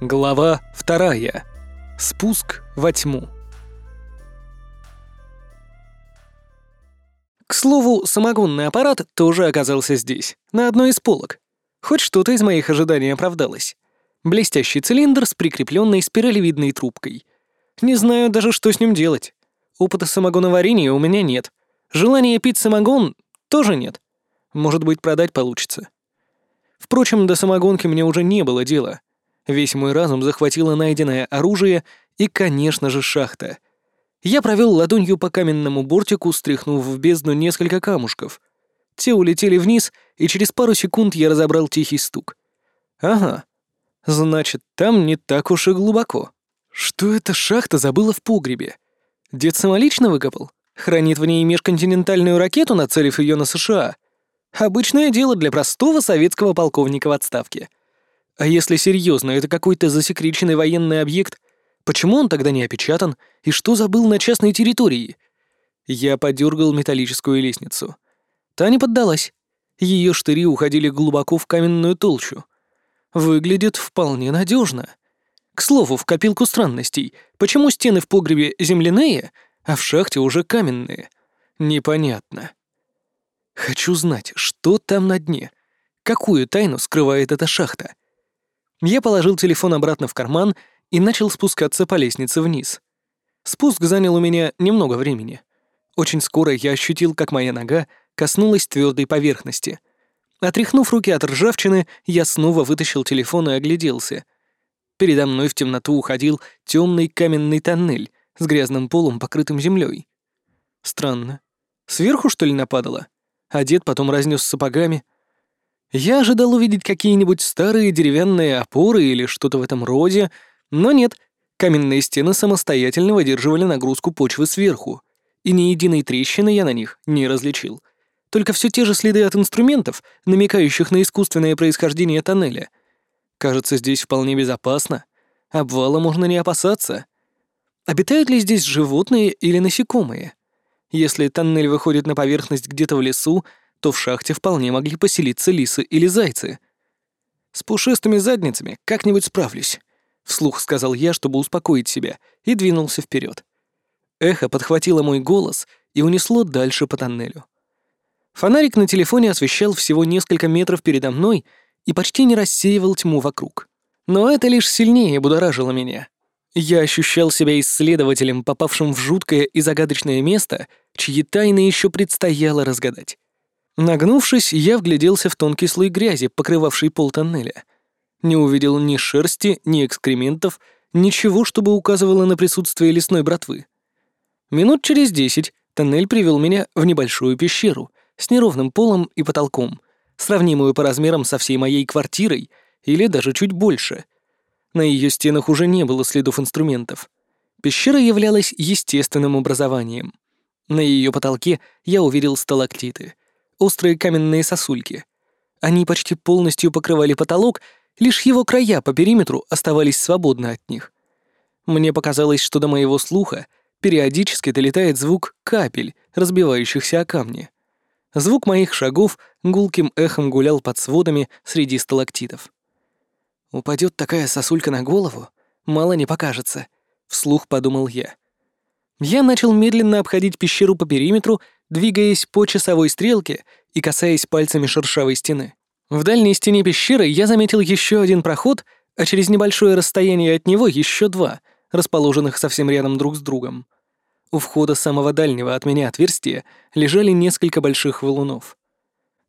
Глава вторая. Спуск во тьму. К слову, самогонный аппарат тоже оказался здесь, на одной из полок. Хоть что-то из моих ожиданий оправдалось. Блестящий цилиндр с прикрепленной спиралевидной трубкой. Не знаю даже, что с ним делать. Опыта самогоноварения у меня нет. Желания пить самогон тоже нет. Может быть, продать получится. Впрочем, до самогонки мне уже не было дела. Весь мой разум захватило найденное оружие и, конечно же, шахта. Я провел ладонью по каменному бортику, стряхнув в бездну несколько камушков. Те улетели вниз, и через пару секунд я разобрал тихий стук. Ага. Значит, там не так уж и глубоко. Что эта шахта забыла в погребе? Дед самолично выкопал? Хранит в ней межконтинентальную ракету, нацелив ее на США? Обычное дело для простого советского полковника в отставке. А если серьезно, это какой-то засекреченный военный объект, почему он тогда не опечатан и что забыл на частной территории? Я подергал металлическую лестницу. Та не поддалась. Ее штыри уходили глубоко в каменную толщу. Выглядит вполне надежно. К слову, в копилку странностей, почему стены в погребе земляные, а в шахте уже каменные? Непонятно. Хочу знать, что там на дне. Какую тайну скрывает эта шахта? Я положил телефон обратно в карман и начал спускаться по лестнице вниз. Спуск занял у меня немного времени. Очень скоро я ощутил, как моя нога коснулась твердой поверхности. Отряхнув руки от ржавчины, я снова вытащил телефон и огляделся. Передо мной в темноту уходил темный каменный тоннель с грязным полом, покрытым землей. Странно. Сверху, что ли, нападало? а дед потом разнес сапогами. Я ожидал увидеть какие-нибудь старые деревянные опоры или что-то в этом роде, но нет, каменные стены самостоятельно выдерживали нагрузку почвы сверху, и ни единой трещины я на них не различил. Только все те же следы от инструментов, намекающих на искусственное происхождение тоннеля. Кажется, здесь вполне безопасно. Обвала можно не опасаться. Обитают ли здесь животные или насекомые? Если тоннель выходит на поверхность где-то в лесу, то в шахте вполне могли поселиться лисы или зайцы. «С пушистыми задницами как-нибудь справлюсь», — вслух сказал я, чтобы успокоить себя, и двинулся вперед. Эхо подхватило мой голос и унесло дальше по тоннелю. Фонарик на телефоне освещал всего несколько метров передо мной и почти не рассеивал тьму вокруг. Но это лишь сильнее будоражило меня. Я ощущал себя исследователем, попавшим в жуткое и загадочное место, чьи тайны еще предстояло разгадать. Нагнувшись, я вгляделся в тонкий слой грязи, покрывавший пол тоннеля. Не увидел ни шерсти, ни экскрементов, ничего, чтобы указывало на присутствие лесной братвы. Минут через десять тоннель привел меня в небольшую пещеру с неровным полом и потолком, сравнимую по размерам со всей моей квартирой или даже чуть больше — на ее стенах уже не было следов инструментов. Пещера являлась естественным образованием. На ее потолке я увидел сталактиты, острые каменные сосульки. Они почти полностью покрывали потолок, лишь его края по периметру оставались свободны от них. Мне показалось, что до моего слуха периодически долетает звук капель, разбивающихся о камни. Звук моих шагов гулким эхом гулял под сводами среди сталактитов. Упадет такая сосулька на голову, мало не покажется, вслух подумал я. Я начал медленно обходить пещеру по периметру, двигаясь по часовой стрелке и касаясь пальцами шершавой стены. В дальней стене пещеры я заметил еще один проход, а через небольшое расстояние от него еще два, расположенных совсем рядом друг с другом. У входа самого дальнего от меня отверстия лежали несколько больших валунов.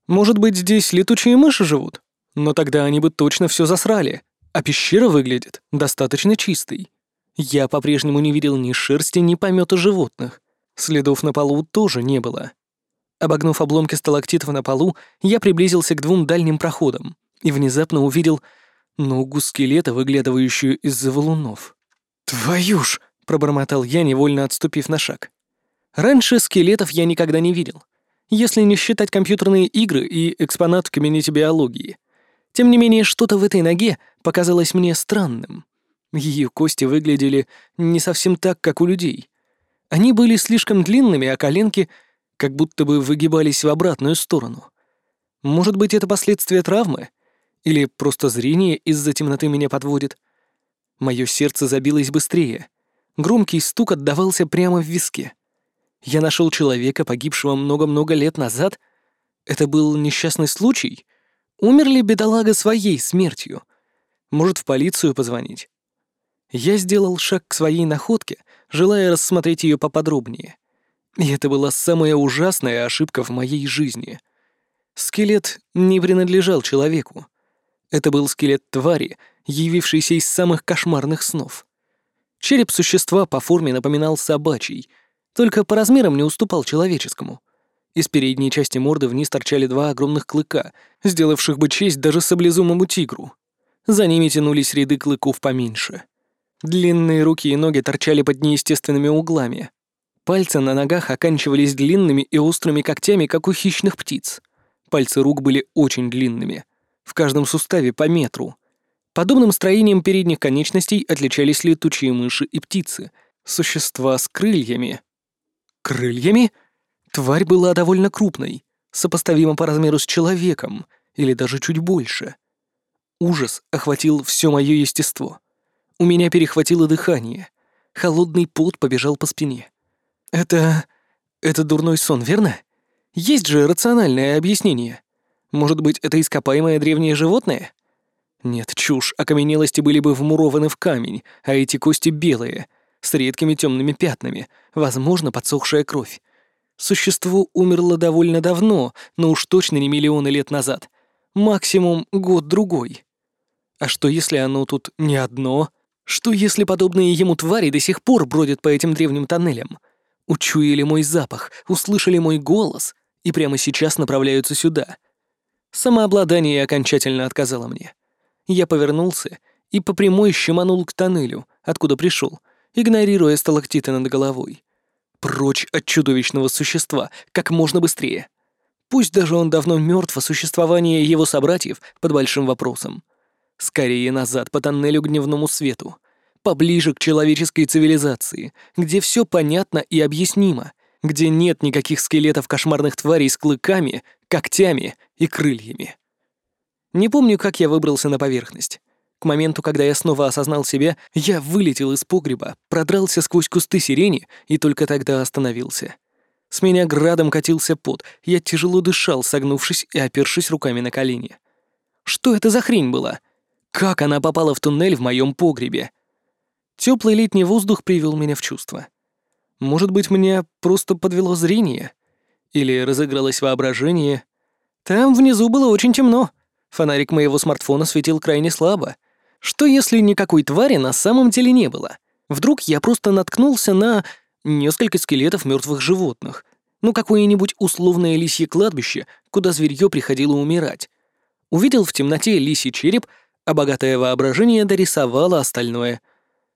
Может быть, здесь летучие мыши живут? Но тогда они бы точно все засрали, а пещера выглядит достаточно чистой. Я по-прежнему не видел ни шерсти, ни помета животных. Следов на полу тоже не было. Обогнув обломки сталактитов на полу, я приблизился к двум дальним проходам и внезапно увидел ногу скелета, выглядывающую из-за валунов. «Твою ж!» — пробормотал я, невольно отступив на шаг. Раньше скелетов я никогда не видел, если не считать компьютерные игры и экспонат в комьюнити биологии — тем не менее, что-то в этой ноге показалось мне странным. Ее кости выглядели не совсем так, как у людей. Они были слишком длинными, а коленки как будто бы выгибались в обратную сторону. Может быть, это последствия травмы? Или просто зрение из-за темноты меня подводит? Мое сердце забилось быстрее. Громкий стук отдавался прямо в виске. Я нашел человека, погибшего много-много лет назад. Это был несчастный случай? Умер ли бедолага своей смертью? Может, в полицию позвонить? Я сделал шаг к своей находке, желая рассмотреть ее поподробнее. И это была самая ужасная ошибка в моей жизни. Скелет не принадлежал человеку. Это был скелет твари, явившийся из самых кошмарных снов. Череп существа по форме напоминал собачий, только по размерам не уступал человеческому. Из передней части морды вниз торчали два огромных клыка, сделавших бы честь даже саблезумому тигру. За ними тянулись ряды клыков поменьше. Длинные руки и ноги торчали под неестественными углами. Пальцы на ногах оканчивались длинными и острыми когтями, как у хищных птиц. Пальцы рук были очень длинными, в каждом суставе по метру. Подобным строением передних конечностей отличались летучие мыши и птицы, существа с крыльями. Крыльями? Тварь была довольно крупной, сопоставима по размеру с человеком, или даже чуть больше. Ужас охватил все мое естество. У меня перехватило дыхание. Холодный пот побежал по спине. Это... это дурной сон, верно? Есть же рациональное объяснение. Может быть, это ископаемое древнее животное? Нет, чушь, окаменелости были бы вмурованы в камень, а эти кости белые, с редкими темными пятнами, возможно, подсохшая кровь. Существо умерло довольно давно, но уж точно не миллионы лет назад. Максимум год-другой. А что, если оно тут не одно? Что, если подобные ему твари до сих пор бродят по этим древним тоннелям? Учуяли мой запах, услышали мой голос и прямо сейчас направляются сюда. Самообладание окончательно отказало мне. Я повернулся и по прямой щеманул к тоннелю, откуда пришел, игнорируя сталактиты над головой. Прочь от чудовищного существа, как можно быстрее. Пусть даже он давно мертв, а существование его собратьев под большим вопросом. Скорее назад по тоннелю к дневному свету. Поближе к человеческой цивилизации, где все понятно и объяснимо, где нет никаких скелетов кошмарных тварей с клыками, когтями и крыльями. Не помню, как я выбрался на поверхность. К моменту, когда я снова осознал себя, я вылетел из погреба, продрался сквозь кусты сирени и только тогда остановился. С меня градом катился пот, я тяжело дышал, согнувшись и опершись руками на колени. Что это за хрень была? Как она попала в туннель в моем погребе? Теплый летний воздух привел меня в чувство. Может быть, мне просто подвело зрение? Или разыгралось воображение? Там внизу было очень темно. Фонарик моего смартфона светил крайне слабо. Что если никакой твари на самом деле не было? Вдруг я просто наткнулся на несколько скелетов мертвых животных. Ну, какое-нибудь условное лисье кладбище, куда зверье приходило умирать. Увидел в темноте лисий череп, а богатое воображение дорисовало остальное —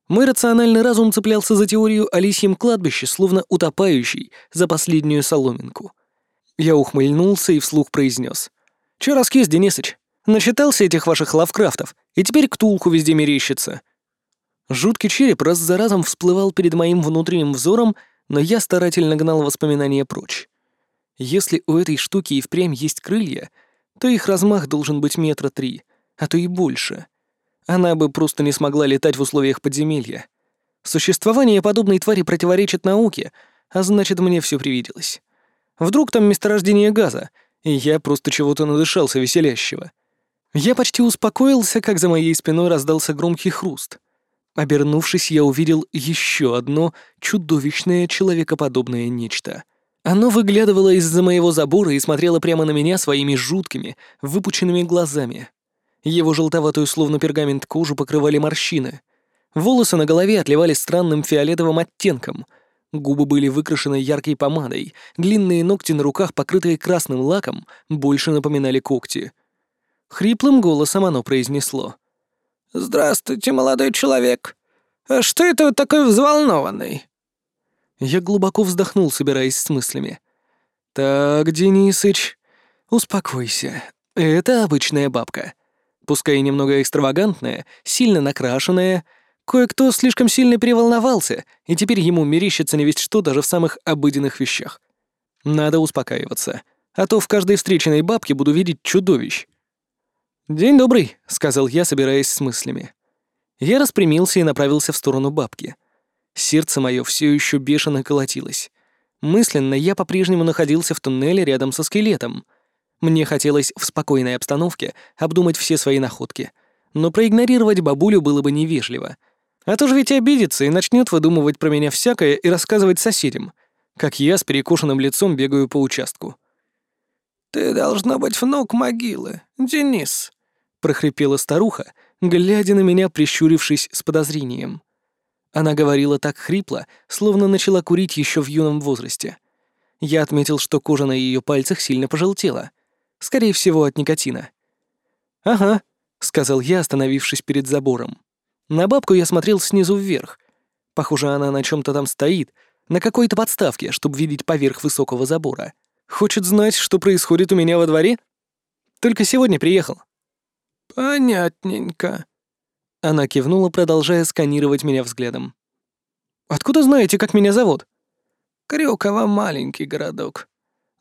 мой рациональный разум цеплялся за теорию о лисьем кладбище, словно утопающий за последнюю соломинку. Я ухмыльнулся и вслух произнес: «Чё раскис, Денисыч? Начитался этих ваших лавкрафтов, и теперь ктулку везде мерещится». Жуткий череп раз за разом всплывал перед моим внутренним взором, но я старательно гнал воспоминания прочь. Если у этой штуки и впрямь есть крылья, то их размах должен быть метра три, а то и больше. Она бы просто не смогла летать в условиях подземелья. Существование подобной твари противоречит науке, а значит, мне все привиделось. Вдруг там месторождение газа, и я просто чего-то надышался веселящего. Я почти успокоился, как за моей спиной раздался громкий хруст. Обернувшись, я увидел еще одно чудовищное человекоподобное нечто. Оно выглядывало из-за моего забора и смотрело прямо на меня своими жуткими, выпученными глазами. Его желтоватую, словно пергамент, кожу покрывали морщины. Волосы на голове отливали странным фиолетовым оттенком. Губы были выкрашены яркой помадой, длинные ногти на руках, покрытые красным лаком, больше напоминали когти. Хриплым голосом оно произнесло. «Здравствуйте, молодой человек. А что это вы такой взволнованный?» Я глубоко вздохнул, собираясь с мыслями. «Так, Денисыч, успокойся. Это обычная бабка пускай и немного экстравагантная, сильно накрашенная. Кое-кто слишком сильно переволновался, и теперь ему мерещится не весть что даже в самых обыденных вещах. Надо успокаиваться, а то в каждой встреченной бабке буду видеть чудовищ. «День добрый», — сказал я, собираясь с мыслями. Я распрямился и направился в сторону бабки. Сердце мое все еще бешено колотилось. Мысленно я по-прежнему находился в туннеле рядом со скелетом. Мне хотелось в спокойной обстановке обдумать все свои находки, но проигнорировать бабулю было бы невежливо. А то же ведь обидится и начнет выдумывать про меня всякое и рассказывать соседям, как я с перекушенным лицом бегаю по участку. «Ты должна быть внук могилы, Денис», — прохрипела старуха, глядя на меня, прищурившись с подозрением. Она говорила так хрипло, словно начала курить еще в юном возрасте. Я отметил, что кожа на ее пальцах сильно пожелтела. Скорее всего, от никотина. «Ага», — сказал я, остановившись перед забором. На бабку я смотрел снизу вверх. Похоже, она на чем то там стоит, на какой-то подставке, чтобы видеть поверх высокого забора. Хочет знать, что происходит у меня во дворе? Только сегодня приехал. «Понятненько», она кивнула, продолжая сканировать меня взглядом. «Откуда знаете, как меня зовут?» «Крюково — маленький городок.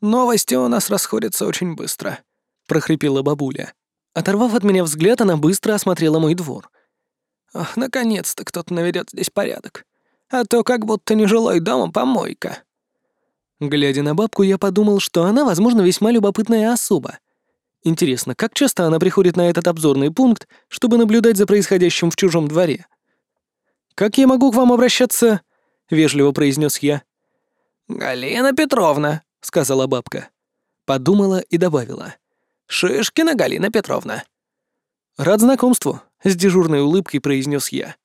Новости у нас расходятся очень быстро», — прохрипела бабуля. Оторвав от меня взгляд, она быстро осмотрела мой двор. «Ах, наконец-то кто-то наведет здесь порядок. А то как будто нежилой дом, а помойка». Глядя на бабку, я подумал, что она, возможно, весьма любопытная особа. Интересно, как часто она приходит на этот обзорный пункт, чтобы наблюдать за происходящим в чужом дворе? «Как я могу к вам обращаться?» — вежливо произнес я. «Галина Петровна», — сказала бабка. Подумала и добавила. «Шишкина Галина Петровна». «Рад знакомству», — с дежурной улыбкой произнес я.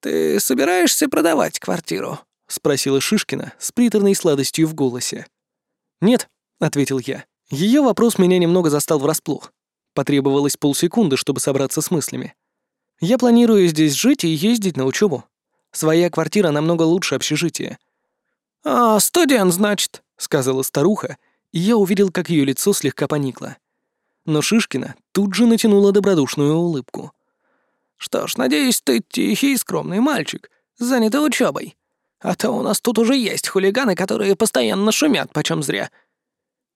«Ты собираешься продавать квартиру?» — спросила Шишкина с приторной сладостью в голосе. «Нет», — ответил я. Ее вопрос меня немного застал врасплох. Потребовалось полсекунды, чтобы собраться с мыслями. Я планирую здесь жить и ездить на учебу. Своя квартира намного лучше общежития. «А, студент, значит», — сказала старуха, и я увидел, как ее лицо слегка поникло. Но Шишкина тут же натянула добродушную улыбку. «Что ж, надеюсь, ты тихий и скромный мальчик, занятый учебой. А то у нас тут уже есть хулиганы, которые постоянно шумят почем зря.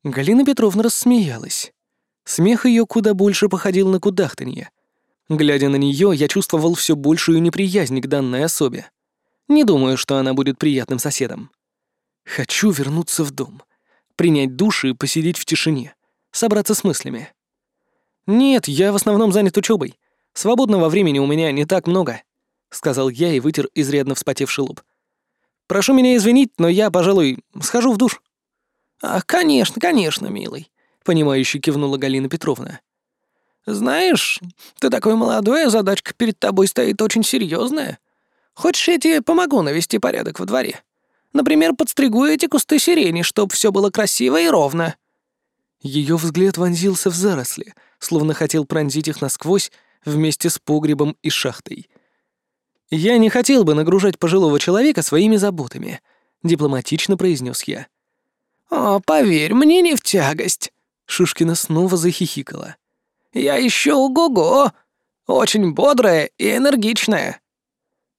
Галина Петровна рассмеялась. Смех ее куда больше походил на кудахтанье. Глядя на нее, я чувствовал все большую неприязнь к данной особе. Не думаю, что она будет приятным соседом. Хочу вернуться в дом, принять душ и посидеть в тишине, собраться с мыслями. Нет, я в основном занят учебой. Свободного времени у меня не так много, сказал я и вытер изрядно вспотевший лоб. Прошу меня извинить, но я, пожалуй, схожу в душ. «Ах, конечно, конечно, милый», — понимающе кивнула Галина Петровна. «Знаешь, ты такой молодой, а задачка перед тобой стоит очень серьезная. Хочешь, я тебе помогу навести порядок в дворе? Например, подстригу эти кусты сирени, чтоб все было красиво и ровно». Ее взгляд вонзился в заросли, словно хотел пронзить их насквозь вместе с погребом и шахтой. «Я не хотел бы нагружать пожилого человека своими заботами», — дипломатично произнес я. «О, поверь, мне не в тягость!» Шишкина снова захихикала. «Я еще ого-го! Очень бодрая и энергичная!»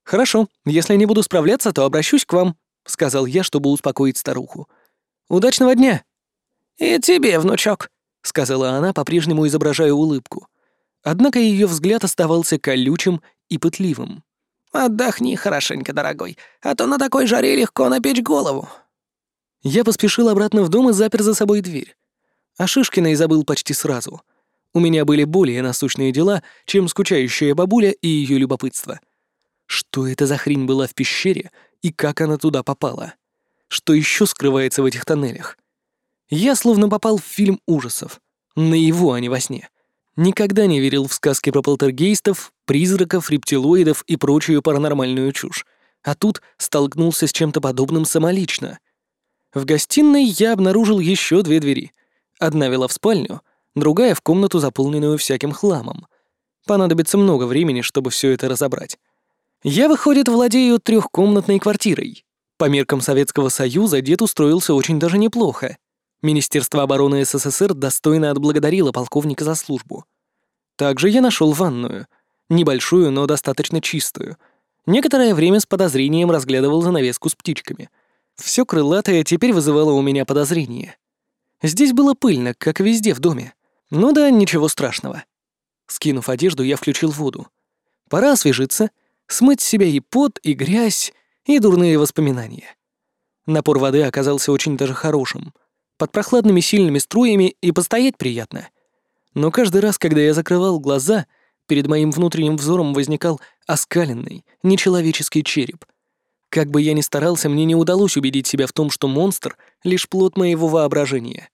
«Хорошо, если не буду справляться, то обращусь к вам», — сказал я, чтобы успокоить старуху. «Удачного дня!» «И тебе, внучок», — сказала она, по-прежнему изображая улыбку. Однако ее взгляд оставался колючим и пытливым. «Отдохни хорошенько, дорогой, а то на такой жаре легко напечь голову. Я поспешил обратно в дом и запер за собой дверь. О Шишкиной забыл почти сразу. У меня были более насущные дела, чем скучающая бабуля и ее любопытство. Что это за хрень была в пещере и как она туда попала? Что еще скрывается в этих тоннелях? Я словно попал в фильм ужасов. Наяву, а не во сне. Никогда не верил в сказки про полтергейстов, призраков, рептилоидов и прочую паранормальную чушь. А тут столкнулся с чем-то подобным самолично. В гостиной я обнаружил еще две двери. Одна вела в спальню, другая — в комнату, заполненную всяким хламом. Понадобится много времени, чтобы все это разобрать. Я, выходит, владею трехкомнатной квартирой. По меркам Советского Союза дед устроился очень даже неплохо. Министерство обороны СССР достойно отблагодарило полковника за службу. Также я нашел ванную. Небольшую, но достаточно чистую. Некоторое время с подозрением разглядывал занавеску с птичками — все крылатое теперь вызывало у меня подозрение. Здесь было пыльно, как везде в доме. Ну да, ничего страшного. Скинув одежду, я включил воду. Пора освежиться, смыть себя и пот, и грязь, и дурные воспоминания. Напор воды оказался очень даже хорошим. Под прохладными сильными струями и постоять приятно. Но каждый раз, когда я закрывал глаза, перед моим внутренним взором возникал оскаленный, нечеловеческий череп. Как бы я ни старался, мне не удалось убедить себя в том, что монстр — лишь плод моего воображения.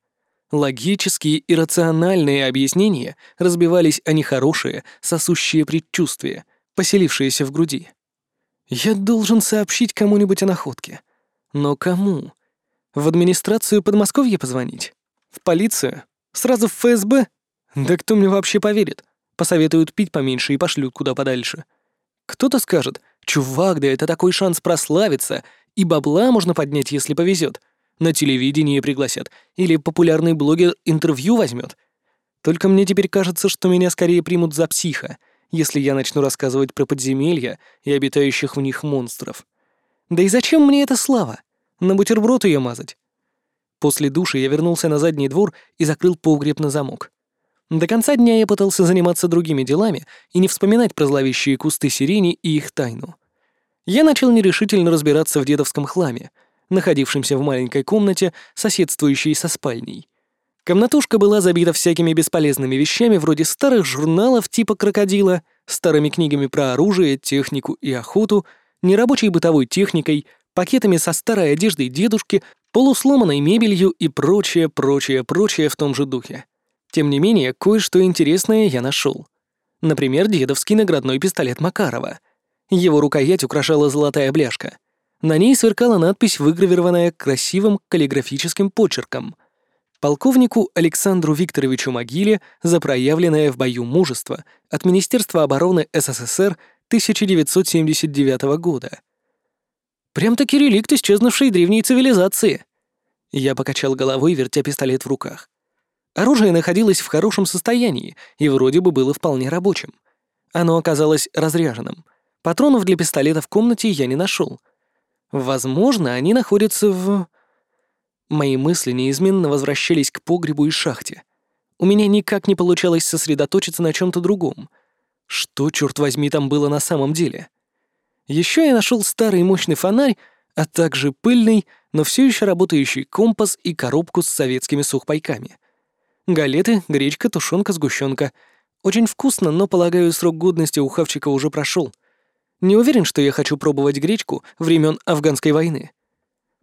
Логические и рациональные объяснения разбивались о нехорошие, сосущие предчувствия, поселившиеся в груди. Я должен сообщить кому-нибудь о находке. Но кому? В администрацию Подмосковья позвонить? В полицию? Сразу в ФСБ? Да кто мне вообще поверит? Посоветуют пить поменьше и пошлют куда подальше. Кто-то скажет, чувак, да это такой шанс прославиться, и бабла можно поднять, если повезет. На телевидении пригласят, или популярный блогер интервью возьмет. Только мне теперь кажется, что меня скорее примут за психа, если я начну рассказывать про подземелья и обитающих в них монстров. Да и зачем мне эта слава? На бутерброд ее мазать. После души я вернулся на задний двор и закрыл погреб на замок. До конца дня я пытался заниматься другими делами и не вспоминать про зловещие кусты сирени и их тайну. Я начал нерешительно разбираться в дедовском хламе, находившемся в маленькой комнате, соседствующей со спальней. Комнатушка была забита всякими бесполезными вещами вроде старых журналов типа «Крокодила», старыми книгами про оружие, технику и охоту, нерабочей бытовой техникой, пакетами со старой одеждой дедушки, полусломанной мебелью и прочее, прочее, прочее в том же духе. Тем не менее, кое-что интересное я нашел. Например, дедовский наградной пистолет Макарова. Его рукоять украшала золотая бляшка. На ней сверкала надпись, выгравированная красивым каллиграфическим почерком. Полковнику Александру Викторовичу Могиле за проявленное в бою мужество от Министерства обороны СССР 1979 года. Прям-таки реликт исчезнувшей древней цивилизации. Я покачал головой, вертя пистолет в руках. Оружие находилось в хорошем состоянии и вроде бы было вполне рабочим. Оно оказалось разряженным. Патронов для пистолета в комнате я не нашел. Возможно, они находятся в... Мои мысли неизменно возвращались к погребу и шахте. У меня никак не получалось сосредоточиться на чем то другом. Что, черт возьми, там было на самом деле? Еще я нашел старый мощный фонарь, а также пыльный, но все еще работающий компас и коробку с советскими сухпайками. Галеты, гречка, тушенка, сгущенка. Очень вкусно, но, полагаю, срок годности у хавчика уже прошел. Не уверен, что я хочу пробовать гречку времен афганской войны.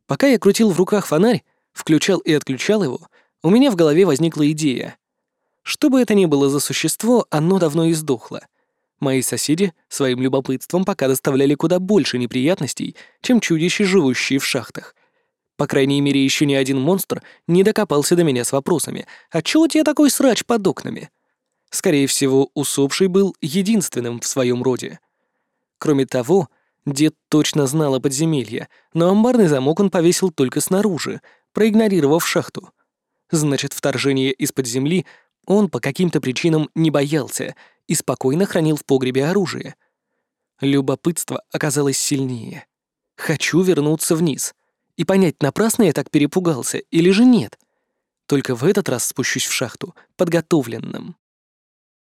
Пока я крутил в руках фонарь, включал и отключал его, у меня в голове возникла идея. Что бы это ни было за существо, оно давно издохло. Мои соседи своим любопытством пока доставляли куда больше неприятностей, чем чудища, живущие в шахтах. По крайней мере, еще ни один монстр не докопался до меня с вопросами «А чего у тебя такой срач под окнами?» Скорее всего, усопший был единственным в своем роде. Кроме того, дед точно знал о подземелье, но амбарный замок он повесил только снаружи, проигнорировав шахту. Значит, вторжение из-под земли он по каким-то причинам не боялся и спокойно хранил в погребе оружие. Любопытство оказалось сильнее. Хочу вернуться вниз и понять, напрасно я так перепугался или же нет. Только в этот раз спущусь в шахту подготовленным.